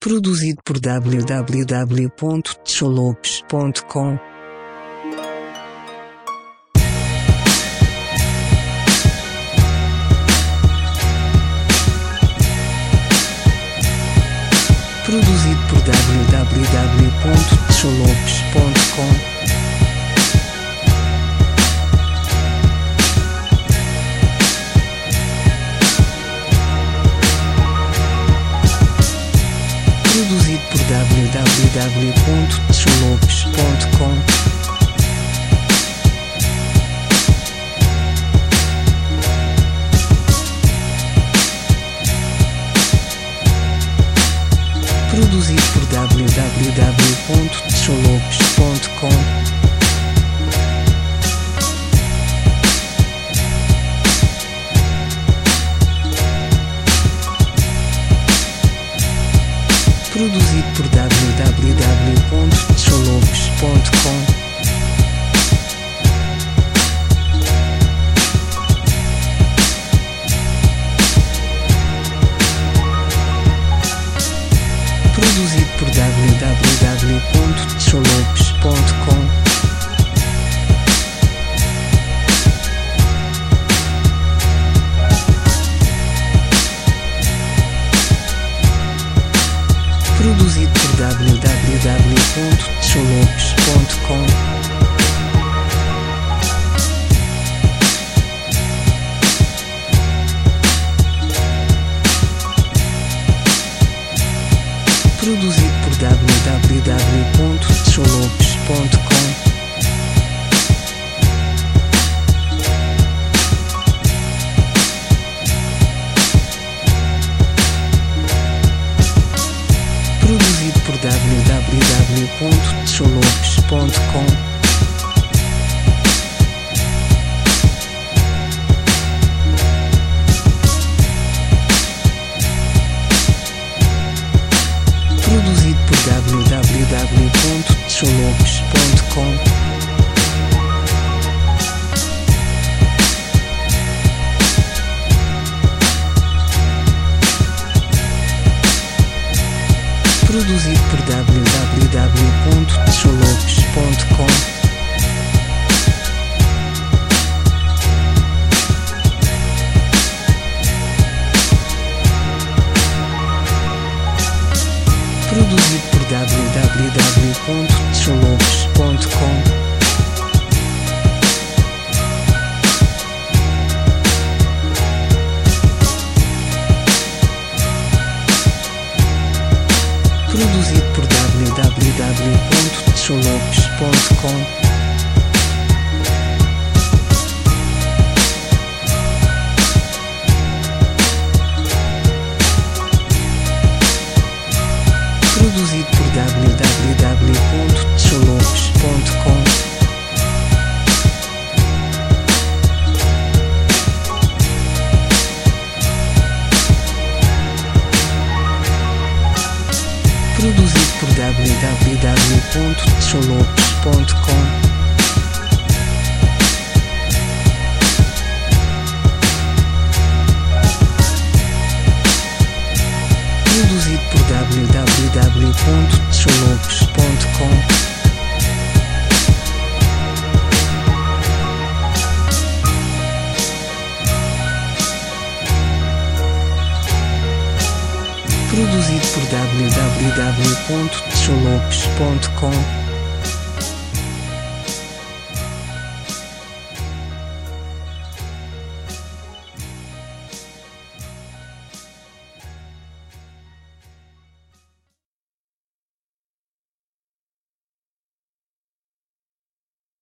Produzido por www.tcholopes.com. por www.tcholopes.com. Produzido por www.tcholopes.com. Produzido por www.tcholopes.com. Produzido por www.tcholopes.com. Produzido por www.tcholopes.com. Produzido por www.tcholopes.com. www.tcholopes.com. Produzido por www.tcholopes.com. Produzido por www.tcholopes.com. Produzido Produzido por www.tcholopes.com. Produzido por www.tcholopes.com. www.tcholopes.com. Produzido por www.tcholopes.com.